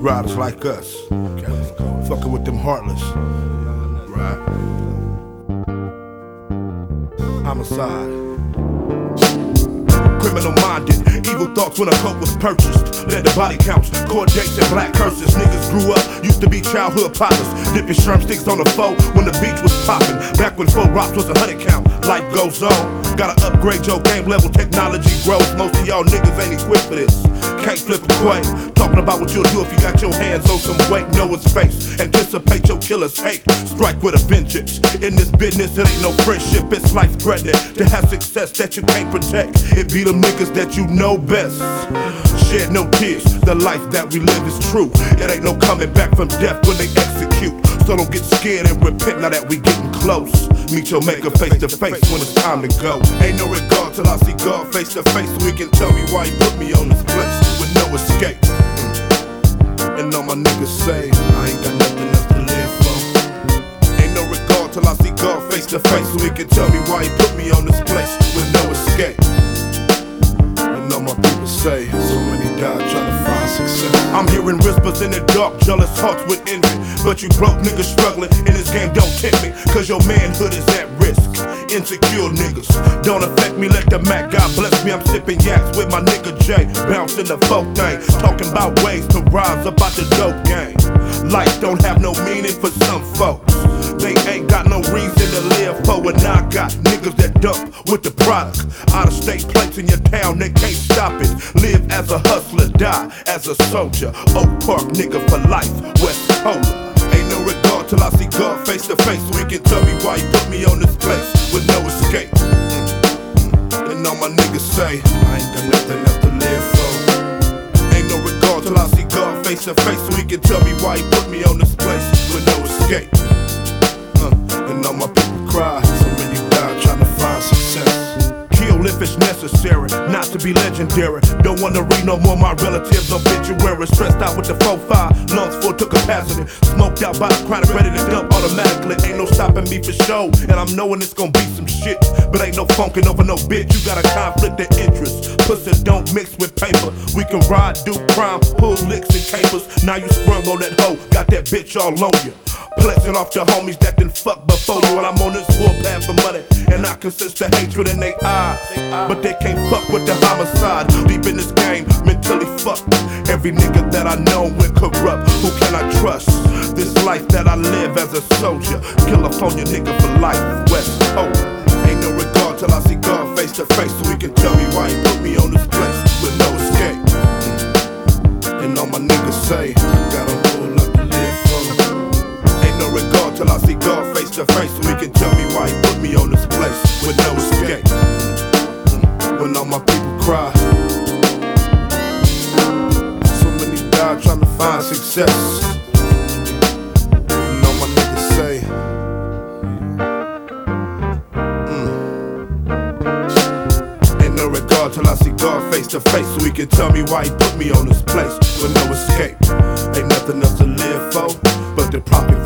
Riders like us. Fucking with them heartless. Right? Homicide. Criminal minded, evil thoughts when a coat was purchased. Led the body counts, court dates and black curses. Niggas grew up, used to be childhood partners. Dipping shrimp sticks on the floor when the beach was popping. Back when four rocks was a hundred count, life goes on. Gotta upgrade your game level, technology grows. Most of y'all niggas ain't equipped for this. Can't flip a coin. Talking about what you'll do if you got your hands on some weight. Know its face. Anticipate your killer's hate. Strike with a vengeance. In this business, it ain't no friendship. It's life threatening to have success that you can't protect. It be them niggas that you know best. Shed no tears. The life that we live is true. It ain't no coming back from death when they execute. So don't get scared and repent now that we getting close. Meet your maker face to face when it's time to go. Ain't no regard till I see God face to face so he can tell me why he put me on this And all my niggas say I ain't got nothing else to live for. Ain't no regard till I see God face to face so he can tell me why he put me on this place with no escape. And all my people say so many died trying to find success. I'm hearing whispers in the dark, jealous hearts with envy. But you broke niggas struggling in this game don't tempt me, cause your manhood is at risk. Insecure niggas don't affect me, let the Mac God bless me. I'm sipping yaks with my nigga Jay, bouncing the folk thing, talking about ways to rise about the dope game. Life don't have no meaning for some folks. They ain't got no reason to live for, and I got niggas that dump with the product. Out of state plates in your town, they can't stop it. Live as a hustler, die as a soldier. Oak Park nigga for life, West Coast. Ain't no regard till I see God face to face, so he can tell me why he put me on this place say, I ain't got nothing left to live for. Ain't no regard till I see God face to face, so he can tell me why he put me on this place with no escape. Uh, and all my to be legendary. Don't wanna read no more my relatives' obituaries. Stressed out with the 4-5, lungs full to capacity. Smoked out by the chronic, ready to dump automatically. Ain't no stopping me for show, and I'm knowing it's gonna be some shit. But ain't no funkin' over no bitch, you got a conflict of interest. Pussy don't mix with paper. We can ride, do crime, pull licks and capers. Now you sprung on that hoe, got that bitch all on you. Flexing off your homies that done fuck before you. And I'm on this warpath for money. And I can sense the hatred in their eyes. But they can't fuck with the homicide. Deep in this game, mentally fucked. Every nigga that I know went corrupt. Who can I trust? This life that I live as a soldier. California nigga for life, West Coast. Ain't no regard till I see God face to face. So he can tell me why he put me on this place with no escape. And all my niggas say, got till I see God face to face, so he can tell me why he put me on this place with no escape. When all my people cry, so many die trying to find success. And all my niggas say. Hmm. Ain't no regard till I see God face to face, so he can tell me why he put me on this place with no escape. Ain't nothing else to live for but the profit